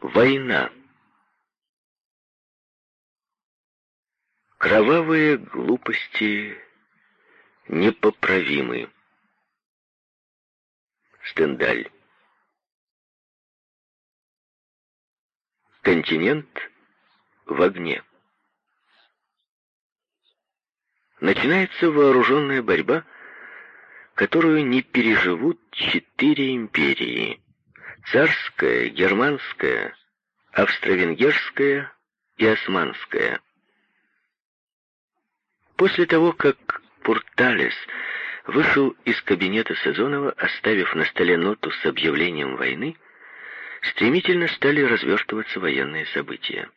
Война. Кровавые глупости непоправимы. Стендаль. Континент в огне. Начинается вооруженная борьба, которую не переживут четыре империи. Царская, германская, австро-венгерская и османская. После того, как Пурталес вышел из кабинета Сезонова, оставив на столе ноту с объявлением войны, стремительно стали развертываться военные события.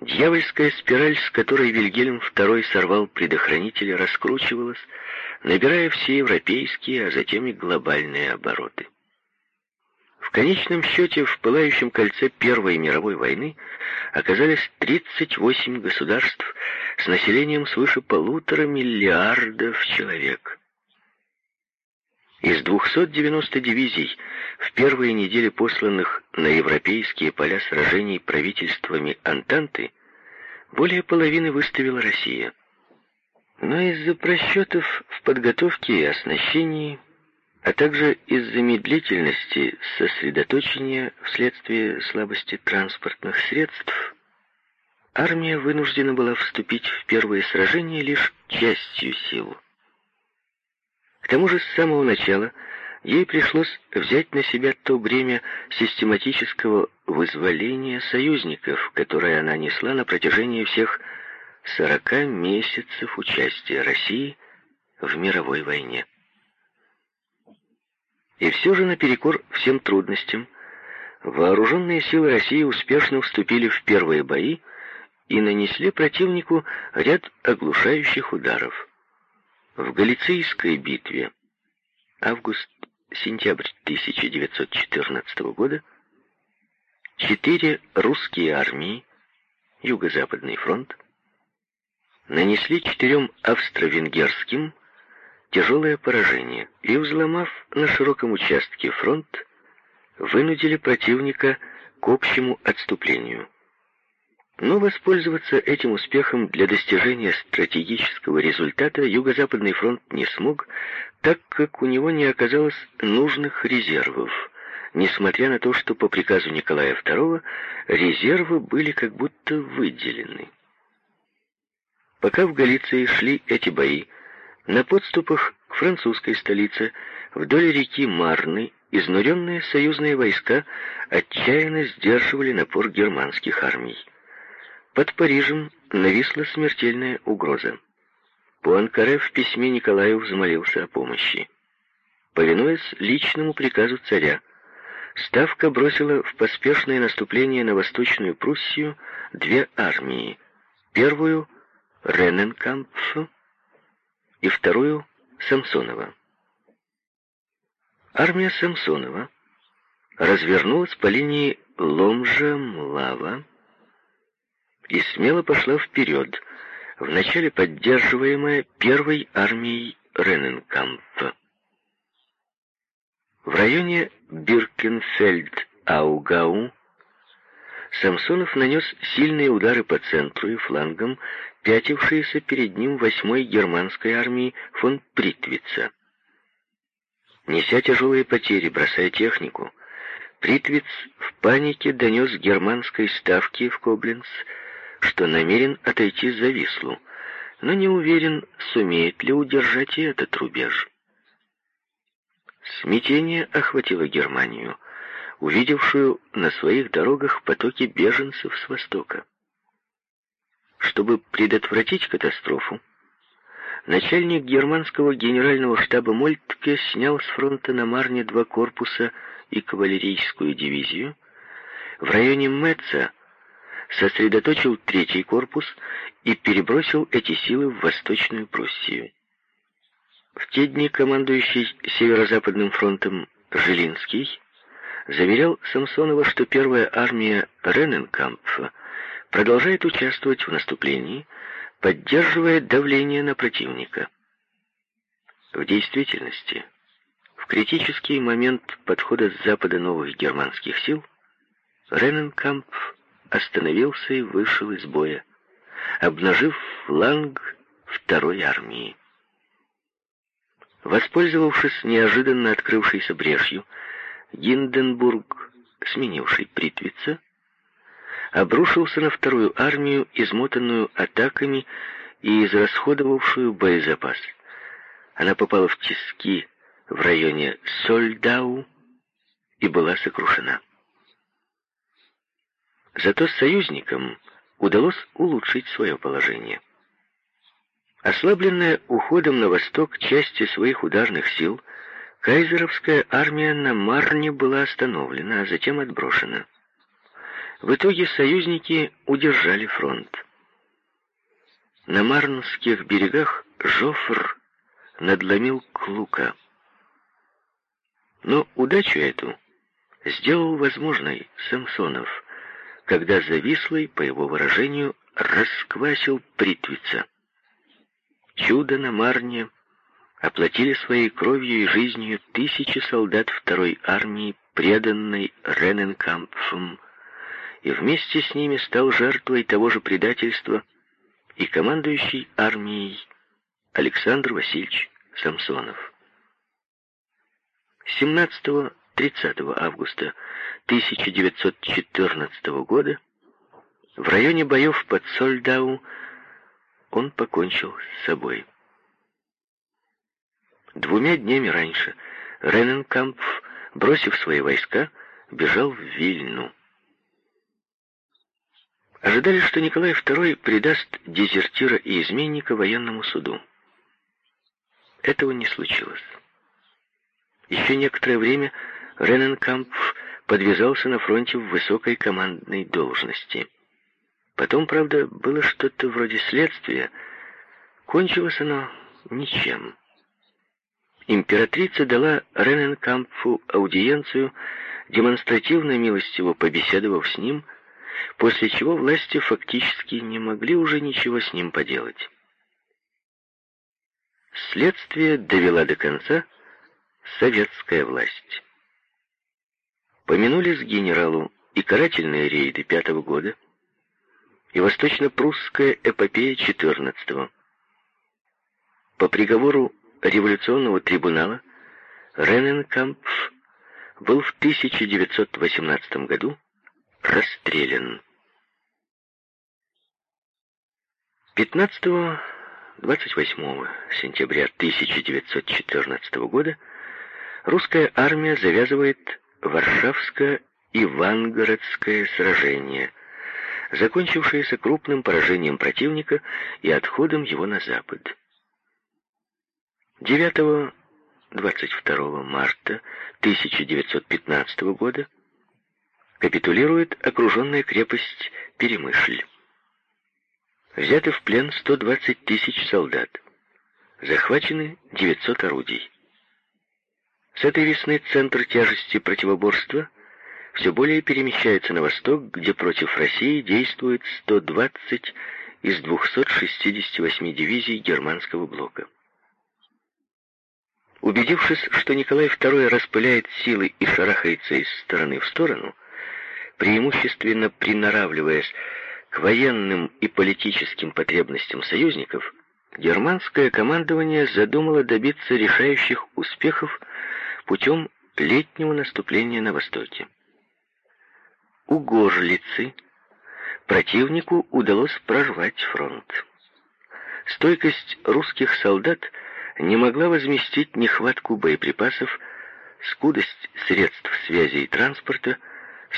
Дьявольская спираль, с которой Вильгельм II сорвал предохранители, раскручивалась, набирая все европейские, а затем и глобальные обороты. В конечном счете в пылающем кольце Первой мировой войны оказались 38 государств с населением свыше полутора миллиардов человек. Из 290 дивизий, в первые недели посланных на европейские поля сражений правительствами Антанты, более половины выставила Россия. Но из-за просчетов в подготовке и оснащении а также из-за медлительности сосредоточения вследствие слабости транспортных средств, армия вынуждена была вступить в первое сражение лишь частью сил. К тому же с самого начала ей пришлось взять на себя то бремя систематического вызволения союзников, которое она несла на протяжении всех 40 месяцев участия России в мировой войне. И все же наперекор всем трудностям, вооруженные силы России успешно вступили в первые бои и нанесли противнику ряд оглушающих ударов. В Галицийской битве август-сентябрь 1914 года четыре русские армии, Юго-Западный фронт, нанесли четырем австро-венгерским тяжелое поражение и, взломав на широком участке фронт, вынудили противника к общему отступлению. Но воспользоваться этим успехом для достижения стратегического результата Юго-Западный фронт не смог, так как у него не оказалось нужных резервов, несмотря на то, что по приказу Николая II резервы были как будто выделены. Пока в Галиции шли эти бои, на подступах к французской столице, вдоль реки Марны, изнуренные союзные войска отчаянно сдерживали напор германских армий. Под Парижем нависла смертельная угроза. Пуанкаре в письме Николаю взмолился о помощи. Повинуясь личному приказу царя, Ставка бросила в поспешное наступление на Восточную Пруссию две армии. Первую — Рененкампф, и вторую — Самсонова. Армия Самсонова развернулась по линии Ломжа-Млава и смело пошла вперед, вначале поддерживаемая первой армией Рененкампфа. В районе Биркенфельд-Аугау Самсонов нанес сильные удары по центру и флангам пятившейся перед ним восьмой германской армии фон Притвица. Неся тяжелые потери, бросая технику, Притвиц в панике донес германской ставке в Кобленц, что намерен отойти за Вислу, но не уверен, сумеет ли удержать и этот рубеж. Смятение охватило Германию, увидевшую на своих дорогах потоки беженцев с востока. Чтобы предотвратить катастрофу, начальник германского генерального штаба Мольтке снял с фронта на Марне два корпуса и кавалерийскую дивизию, в районе Метца сосредоточил третий корпус и перебросил эти силы в Восточную Пруссию. В те дни командующий Северо-Западным фронтом Жилинский заверял Самсонова, что первая армия Рененкампфа продолжает участвовать в наступлении, поддерживая давление на противника. В действительности, в критический момент подхода с запада новых германских сил, Рененкамп остановился и вышел из боя, обнажив фланг второй армии. Воспользовавшись неожиданно открывшейся брешью, Гинденбург, сменивший Притвица, обрушился на вторую армию, измотанную атаками и израсходовавшую боезапас. Она попала в тиски в районе Сольдау и была сокрушена. Зато союзникам удалось улучшить свое положение. Ослабленная уходом на восток части своих ударных сил, кайзеровская армия на Марне была остановлена, а затем отброшена. В итоге союзники удержали фронт. На Марнских берегах Жофр надломил Клука. Но удачу эту сделал возможной Самсонов, когда завислый, по его выражению, расквасил Притвица. Чудо на Марне оплатили своей кровью и жизнью тысячи солдат второй армии, преданной Рененкампфом, и вместе с ними стал жертвой того же предательства и командующий армией Александр Васильевич Самсонов. 17-30 августа 1914 года в районе боев под Сольдау он покончил с собой. Двумя днями раньше Рененкампф, бросив свои войска, бежал в Вильну. Ожидали, что Николай II предаст дезертира и изменника военному суду. Этого не случилось. Еще некоторое время Рененкампф подвязался на фронте в высокой командной должности. Потом, правда, было что-то вроде следствия. Кончилось оно ничем. Императрица дала Рененкампфу аудиенцию, демонстративно милостиво побеседовав с ним, после чего власти фактически не могли уже ничего с ним поделать. Следствие довела до конца советская власть. Помянулись генералу и карательные рейды пятого года, и восточно-прусская эпопея 14-го. По приговору революционного трибунала Рененкампф был в 1918 году расстрелян. 15-28 сентября 1914 года русская армия завязывает Варшавско-Ивангородское сражение, закончившееся крупным поражением противника и отходом его на запад. 9-22 марта 1915 года капитулирует окруженная крепость Перемышль. Взяты в плен 120 тысяч солдат. Захвачены 900 орудий. С этой весны центр тяжести противоборства все более перемещается на восток, где против России действует 120 из 268 дивизий германского блока. Убедившись, что Николай II распыляет силы и шарахается из стороны в сторону, преимущественно приноравливаясь к военным и политическим потребностям союзников, германское командование задумало добиться решающих успехов путем летнего наступления на востоке. У Горлицы противнику удалось прорвать фронт. Стойкость русских солдат не могла возместить нехватку боеприпасов, скудость средств связи и транспорта,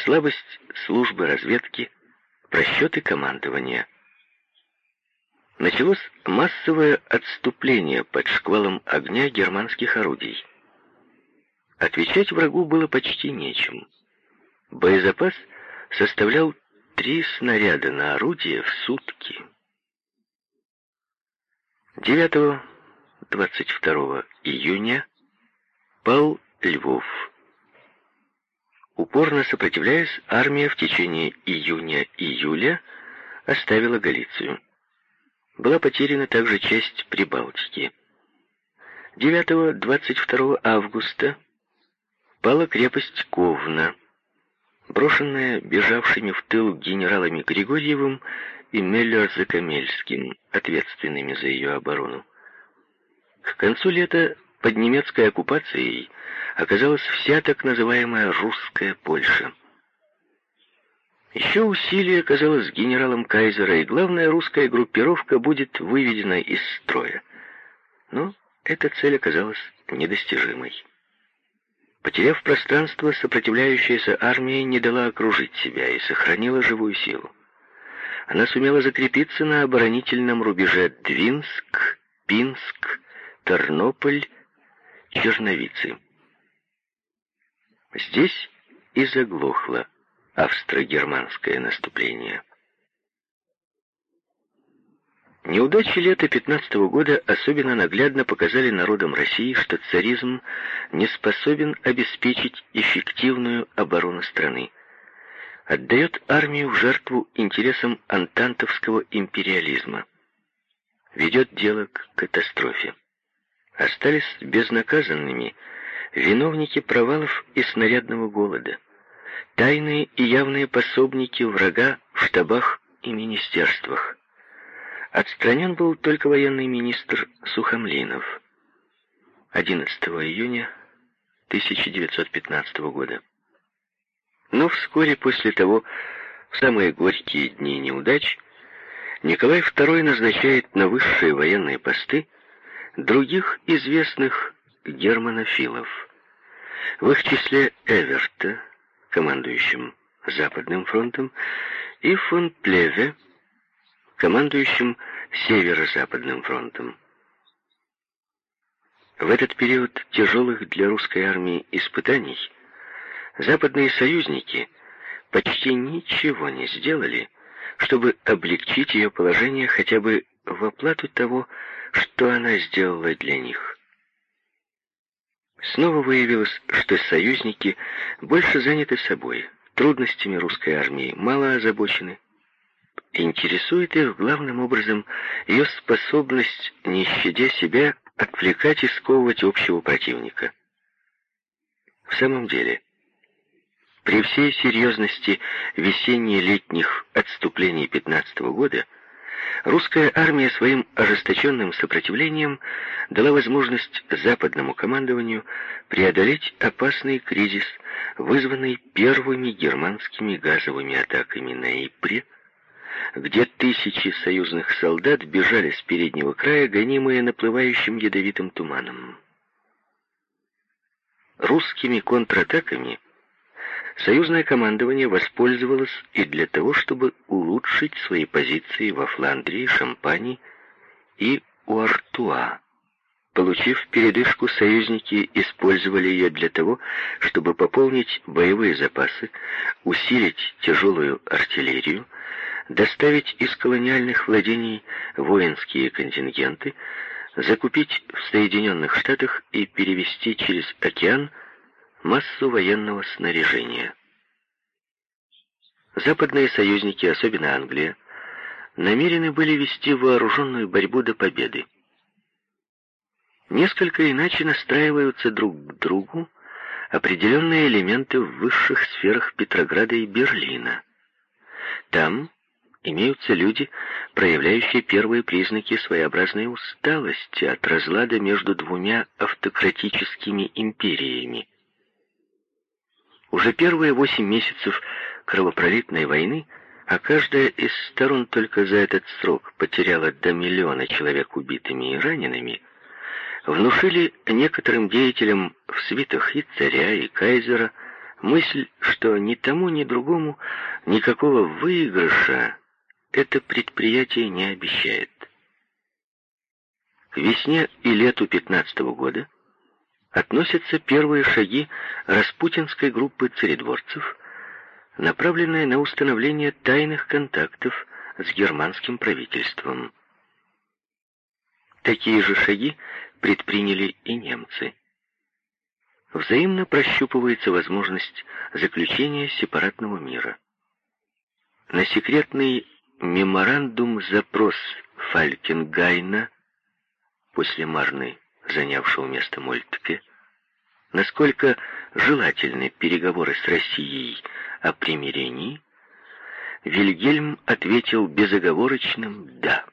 слабость службы разведки, просчеты командования. Началось массовое отступление под шквалом огня германских орудий. Отвечать врагу было почти нечем. Боезапас составлял три снаряда на орудие в сутки. 9-22 июня пал Львов. Упорно сопротивляясь, армия в течение июня-июля оставила Галицию. Была потеряна также часть Прибалтики. 9-22 августа пала крепость Ковна. брошенная бежавшими в тыл генералами Григорьевым и Меллер-Закамельским, ответственными за ее оборону. К концу лета под немецкой оккупацией оказалась вся так называемая «русская Польша». Еще усилие оказалось генералом Кайзера, и главная русская группировка будет выведена из строя. Но эта цель оказалась недостижимой. Потеряв пространство, сопротивляющаяся армия не дала окружить себя и сохранила живую силу. Она сумела закрепиться на оборонительном рубеже Двинск, Пинск, Тернополь, Черновицы. Здесь и заглохло австро-германское наступление. Неудачи лета 15 -го года особенно наглядно показали народам России, что царизм не способен обеспечить эффективную оборону страны. Отдает армию в жертву интересам антантовского империализма. Ведет дело к катастрофе. Остались безнаказанными виновники провалов и снарядного голода, тайные и явные пособники врага в штабах и министерствах. Отстранен был только военный министр Сухомлинов 11 июня 1915 года. Но вскоре после того, в самые горькие дни неудач, Николай II назначает на высшие военные посты других известных германофилов. В их числе Эверта, командующим Западным фронтом, и фон Плеве, командующим Северо-Западным фронтом. В этот период тяжелых для русской армии испытаний западные союзники почти ничего не сделали, чтобы облегчить ее положение хотя бы в оплату того, что она сделала для них. Снова выявилось, что союзники больше заняты собой, трудностями русской армии, мало озабочены. Интересует их главным образом ее способность, не щадя себя, отвлекать и сковывать общего противника. В самом деле, при всей серьезности весенне-летних отступлений 15 -го года русская армия своим ожесточенным сопротивлением дала возможность западному командованию преодолеть опасный кризис, вызванный первыми германскими газовыми атаками на Ипре, где тысячи союзных солдат бежали с переднего края, гонимые наплывающим ядовитым туманом. Русскими контратаками союзное командование воспользовалось и для того, чтобы улучшить свои позиции во Фландрии, Шампании и Уартуа. Получив передышку, союзники использовали ее для того, чтобы пополнить боевые запасы, усилить тяжелую артиллерию, доставить из колониальных владений воинские контингенты, закупить в Соединенных Штатах и перевести через океан массу военного снаряжения. Западные союзники, особенно Англия, намерены были вести вооруженную борьбу до победы. Несколько иначе настраиваются друг к другу определенные элементы в высших сферах Петрограда и Берлина. Там имеются люди, проявляющие первые признаки своеобразной усталости от разлада между двумя автократическими империями. Уже первые восемь месяцев кровопролитной войны, а каждая из сторон только за этот срок потеряла до миллиона человек убитыми и ранеными, внушили некоторым деятелям в свитах и царя, и кайзера мысль, что ни тому, ни другому никакого выигрыша это предприятие не обещает. К весне и лету 15 -го года относятся первые шаги распутинской группы царедворцев, направленные на установление тайных контактов с германским правительством. Такие же шаги предприняли и немцы. Взаимно прощупывается возможность заключения сепаратного мира. На секретный меморандум-запрос Фалькенгайна после Марны занявшего место Мольтке, насколько желательны переговоры с Россией о примирении, Вильгельм ответил безоговорочным «да».